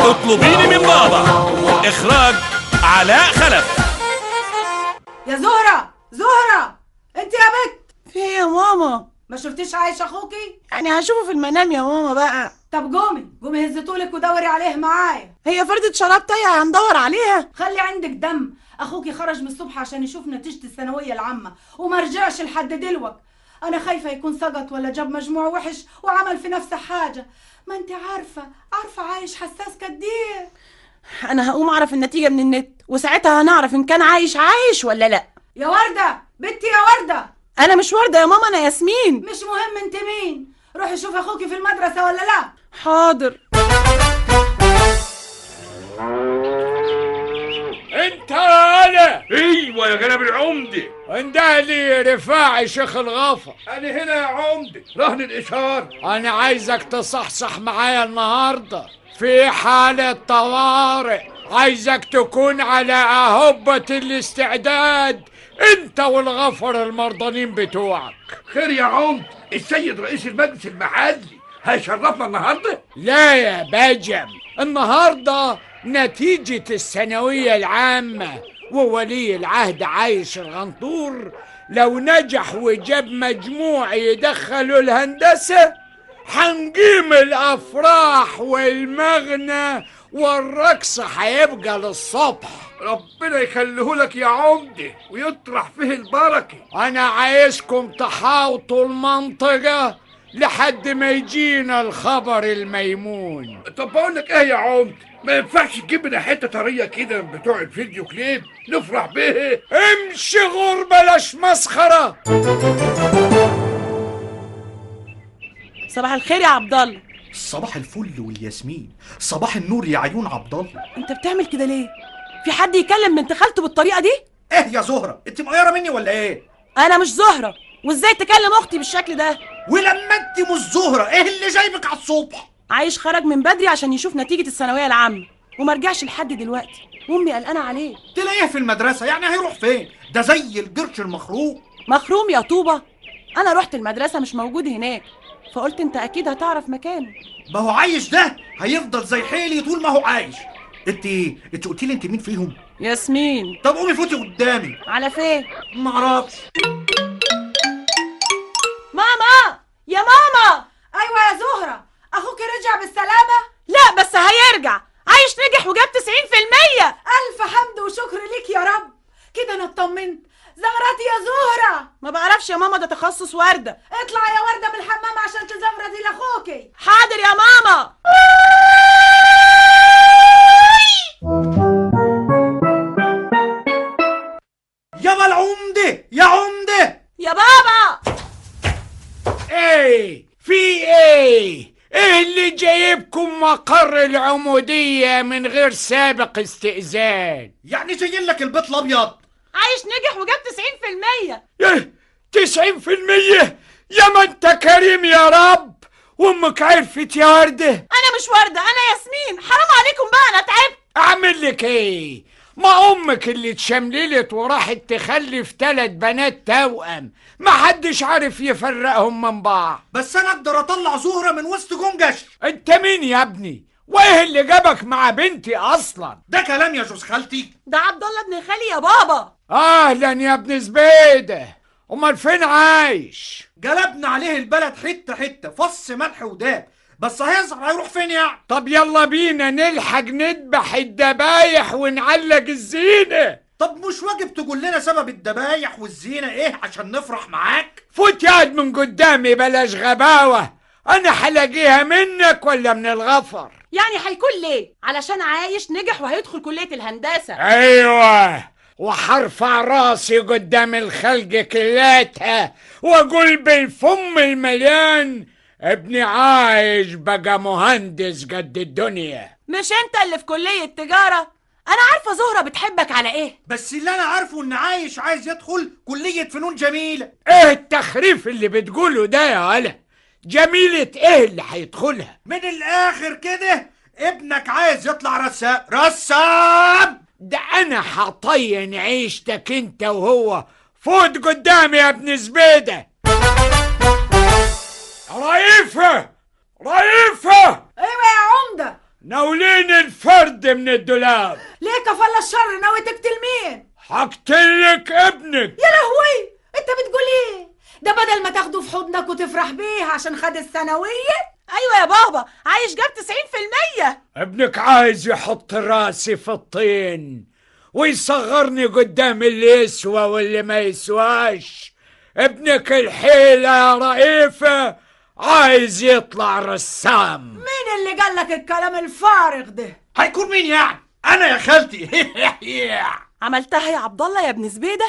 اطلبيني من بابا. إخراج علاء خلف. يا زهرة زهرة أنت يا بت. في إيه يا ماما؟ ما شفتيش عايش أخوكي؟ يعني هشوفه في المنام يا ماما بقى. طب قومي قومي هزتولك ودوري عليه معايا. هي فردة شراب تايهة هندور عليها. خلي عندك دم. أخوكي خرج من الصبح عشان يشوف نتيجة الثانوية العامة وما رجعش لحد دلوقت أنا خايفة يكون سقط ولا جاب مجموع وحش وعمل في نفسه حاجة. ما أنت عارفة عارفة عايش حساس قد إيه أنا هقوم أعرف النتيجة من النت وساعتها هنعرف إن كان عايش عايش ولا لأ. يا وردة بنتي يا وردة. أنا مش وردة يا ماما أنا ياسمين. مش مهم أنت مين. روحي شوفي أخوكي في المدرسة ولا لأ. حاضر. أنا أيوه يا جناب العمدة. انده لي رفاعي شيخ الغافر. أنا هنا يا عمدة. رهن الاشاره أنا عايزك تصحصح معايا النهارده. في حالة طوارئ. عايزك تكون على أهبة الاستعداد. أنت والغفر المرضانين بتوعك. خير يا عمدة. السيد رئيس المجلس المحلي هيشرفنا النهارده؟ لا يا بجم النهارده نتيجة الثانوية العامة وولي العهد عايش الغنطور لو نجح وجاب مجموع يدخله الهندسة حنقيم الأفراح والمغنى والرقص هيبقى للصبح. ربنا يخليه لك يا عمدة ويطرح فيه البركة. أنا عايزكم تحاوطوا المنطقة لحد ما يجينا الخبر الميمون. طب بقول لك إيه يا عمدة؟ ما ينفعش تجيب لنا حتة طرية كده من بتوع الفيديو كليب. نفرح بيه امشي غور بلاش مسخرة. صباح الخير يا عبد الله صباح الفل والياسمين. صباح النور يا عيون عبد الله انت بتعمل كده ليه؟ في حد يكلم بنت خالته بالطريقة دي؟ إيه يا زهرة؟ انت مقيره مني ولا إيه؟ أنا مش زهرة. وإزاي تكلم أختي بالشكل ده؟ ولما انت مش زهرة إيه اللي جايبك على الصبح؟ عايش خرج من بدري عشان يشوف نتيجة الثانوية العامة. وما رجعش لحد دلوقتي. وأمي قلقانة عليه. تلاقيه في المدرسة يعني هيروح فين؟ ده زي القرش المخروق مخروم يا طوبة. أنا رحت المدرسة مش موجود هناك. فقلت أنت أكيد هتعرف مكانه. ما هو عايش ده هيفضل زي حيلي طول ما هو عايش. انت أنت قلت لي أنت مين فيهم؟ ياسمين. طب قومي فوتي قدامي. على فين؟ ما أعرفش. ماما! يا ماما! أيوه يا زهرة. اخوكي رجع بالسلامة؟ لا بس هيرجع. عايش نجح وجاب 90% ألف حمد وشكر ليك يا رب. كده أنا اطمنت. زغرتي يا زهرة. ما بعرفش يا ماما ده تخصص وردة. اطلعي يا وردة من الحمام عشان تزغرتي لاخوكي حاضر يا ماما. يا العمده يا عمده يا بابا إيه في إيه إيه اللي جايبكم مقر العمودية من غير سابق استئذان. يعني جايين لك البيت الأبيض. عايش نجح وجاب 90% إيه تسعين في المية؟ يا ما أنت كريم يا رب. وأمك عرفت يا وردة. أنا مش وردة أنا ياسمين. حرام عليكم بقى أنا تعبت. أعمل لك إيه؟ ما أمك اللي اتشمللت وراحت تخلف تلات بنات توأم. ما حدش عارف يفرقهم من بعض. بس أنا أقدر أطلع زهرة من وسط جنجش. أنت مين يا ابني؟ وإيه اللي جابك مع بنتي أصلا؟ ده كلام يا جوز خالتي. ده عبد الله ابن خالي يا بابا. أهلا يا ابن زبيدة أمال فين عايش؟ قلبنا عليه البلد حتة حتة فص ملح وداب. بس هيظهر هيروح فين يعني؟ طب يلا بينا نلحق نذبح الدبايح ونعلق الزينة. طب مش واجب تقول لنا سبب الدبايح والزينة إيه عشان نفرح معاك؟ فوت ياد من قدامي بلاش غباوة. أنا حلاقيها منك ولا من الغفر؟ يعني هيكون ليه؟ علشان عايش نجح وهيدخل كلية الهندسة. أيوه. وحرفع راسي قدام الخلق كلاتها وأقول بالفم المليان ابني عايش بقى مهندس قد الدنيا. مش أنت اللي في كلية تجارة؟ أنا عارفة زهرة بتحبك على إيه. بس اللي أنا عارفه إن عايش عايز يدخل كلية فنون جميلة. إيه التخريف اللي بتقوله ده يا ولا جميلة إيه اللي هيدخلها من الآخر كده ابنك عايز يطلع رسام. رسام! ده أنا حطين عيشتك أنت وهو فوت قدامي يا ابن زبيدة. رئيفة! رئيفة! أيوه يا عمدة. ناولين الفرد من الدولاب. ليه كفل الشر؟ ناوي تقتل مين؟ حقتلك ابنك. يا لهوي! أنت بتقول إيه؟ ده بدل ما تاخده في حضنك وتفرح بيه عشان خد الثانوية. أيوه يا بابا عايش جاب 90% ابنك عايز يحط راسي في الطين ويصغرني قدام اللي يسوى واللي ما يسواش. ابنك الحيلة يا رئيفة عايز يطلع رسام. مين اللي قال لك الكلام الفارغ ده؟ هيكون مين يعني أنا يا خالتي. عملتها يا عبد الله يا ابن زبيدة؟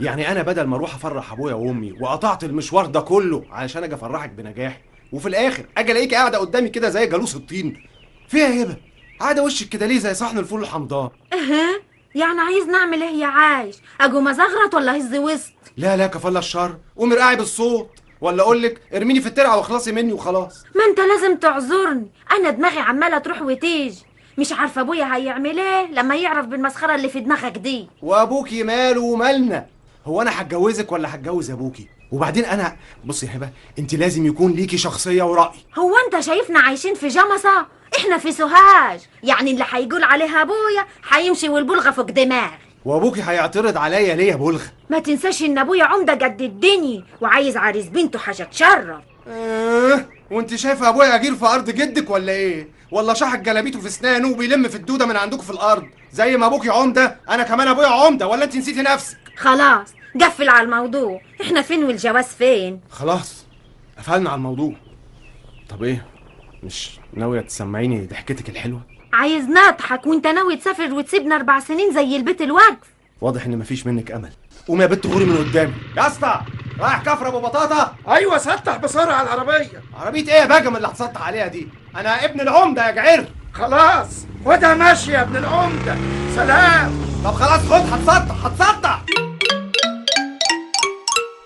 يعني أنا بدل ما أروح أفرح أبويا وأمي وقطعت المشوار ده كله علشان أجي أفرحك بنجاحي وفي الآخر أجي ألاقيك قاعدة قدامي كده زي جالوس الطين. فيها هبة. قاعدة وشك كده ليه زي صحن الفول الحمضان؟ أها. يعني عايز نعمل إيه يا عايش؟ أجو مزغرط ولا هز وسط؟ لا لا كفالة الشر. قومي ارقعي بالصوت. ولا أقول لك ارميني في الترعه واخلصي مني وخلاص. ما أنت لازم تعذرني. أنا دماغي عمالة تروح وتيجي. مش عارفة أبويا هيعمل إيه لما يعرف بالمسخرة اللي في دماغك دي. وابوكي ماله ومالنا؟ هو أنا هتجوزك ولا هتجوز أبوكي؟ وبعدين أنا بصي يا هبة أنت لازم يكون ليكي شخصية ورأي. هو أنت شايفنا عايشين في جمصة؟ إحنا في سوهاج. يعني اللي هيقول عليها أبويا هيمشي والبلغة فوق دماغ وأبوكي هيعترض عليا ليه يا بلغ ما تنساش إن أبويا عمدة قد الدنيا وعايز عريس بنته حاجة تشرف. آه. وانت شايفه ابويا اجير في أرض جدك ولا إيه؟ ولا شحط جلابيته في أسنانه وبيلم في الدودة من عندكم في الأرض. زي ما أبوكي عمدة أنا كمان أبويا عمدة ولا أنت نسيتي نفسك؟ خلاص قفل على الموضوع. إحنا فين والجواز فين؟ خلاص قفلنا على الموضوع. طب إيه؟ مش ناوية تسمعيني ضحكتك الحلوة؟ عايز نضحك وأنت ناوي تسافر وتسيبنا أربع سنين زي البيت الوقف واضح إن مفيش منك أمل. قومي يا بنت غوري من قدامي. يا أسطى! رايح كفر أبو بطاطا؟ أيوه سطح بسرعة على العربية. عربية إيه يا باجم اللي هتسطح عليها دي؟ أنا ابن العمدة يا جعير. خلاص خدها ماشي يا ابن العمدة. سلام. طب خلاص خد هتسطح هتسطح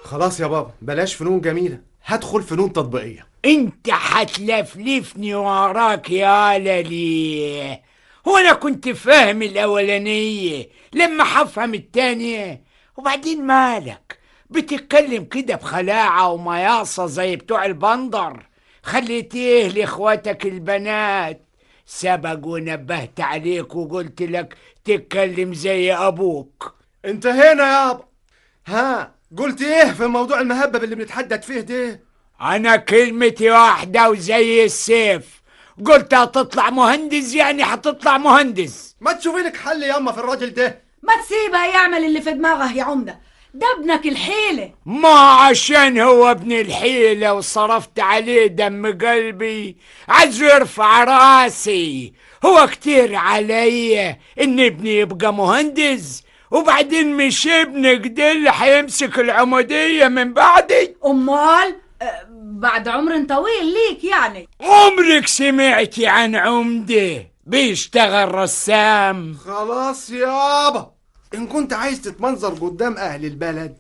خلاص يا بابا بلاش فنون جميلة. هدخل فنون تطبيقية. انت هتلفلفني وراك يا ليه هو أنا كنت فاهم الأولانية لما حفهم التانية. وبعدين مالك؟ بتتكلم كده بخلاعة ومياصة زي بتوع البندر. خليت إيه لاخواتك البنات. سبق ونبهت عليك وقلت لك تتكلم زي أبوك. انتهينا يابا ها قلت إيه في موضوع المهبب اللي بنتحدث فيه ده أنا كلمتي واحدة وزي السيف. قلت هتطلع مهندس يعني هتطلع مهندس. ما تشوفي لك حل ياما في الراجل ده. ما تسيبها يعمل اللي في دماغه يا عمدة. ده ابنك الحيلة. ما عشان هو ابن الحيلة وصرفت عليه دم قلبي عايزه يرفع راسي. هو كتير عليا إن ابني يبقى مهندس وبعدين مش ابنك ده اللي هيمسك العمودية من بعدي. أمال آه، بعد عمر طويل ليك يعني. عمرك سمعتي عن عمدة؟ بيشتغل رسام. خلاص يابا. إن كنت عايز تتمنظر قدام أهل البلد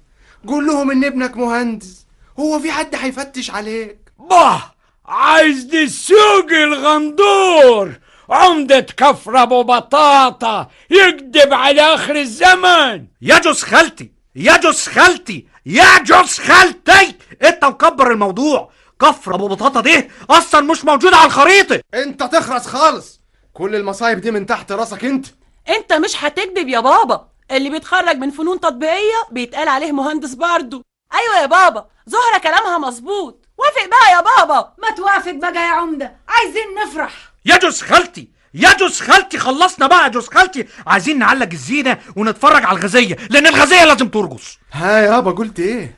قول لهم إن ابنك مهندس هو في حد هيفتش عليك. باه عايز دي السوق الغندور عمدة كفر أبو بطاطا يكذب على آخر الزمن. يجوز خالتي يجوز خالتي يجوز خالتي! انت مكبر الموضوع. كفر أبو بطاطا ده أصلا مش موجود على الخريطة. انت تخرس خالص. كل المصايب دي من تحت راسك انت. انت مش هتكذب يا بابا. اللي بيتخرج من فنون تطبيقية بيتقال عليه مهندس برضه أيوه يا بابا زهره كلامها مظبوط. وافق بقى يا بابا. ما توافق بقى يا عمدة. عايزين نفرح. يجوز خالتي يجوز خالتي خلصنا بقى يجوز خالتي. عايزين نعلق الزينة ونتفرج على الغزيه لأن الغزيه لازم ترقص. ها يابا قلت إيه؟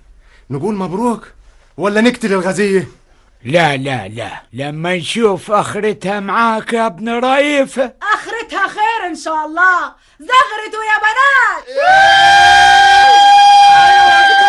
نقول مبروك ولا نقتل الغزيه لا لا لا. لما نشوف آخرتها معاك يا ابن رئيفة آخرتها خير إن شاء الله. زغرتوا يا بنات! إيه! أيوة،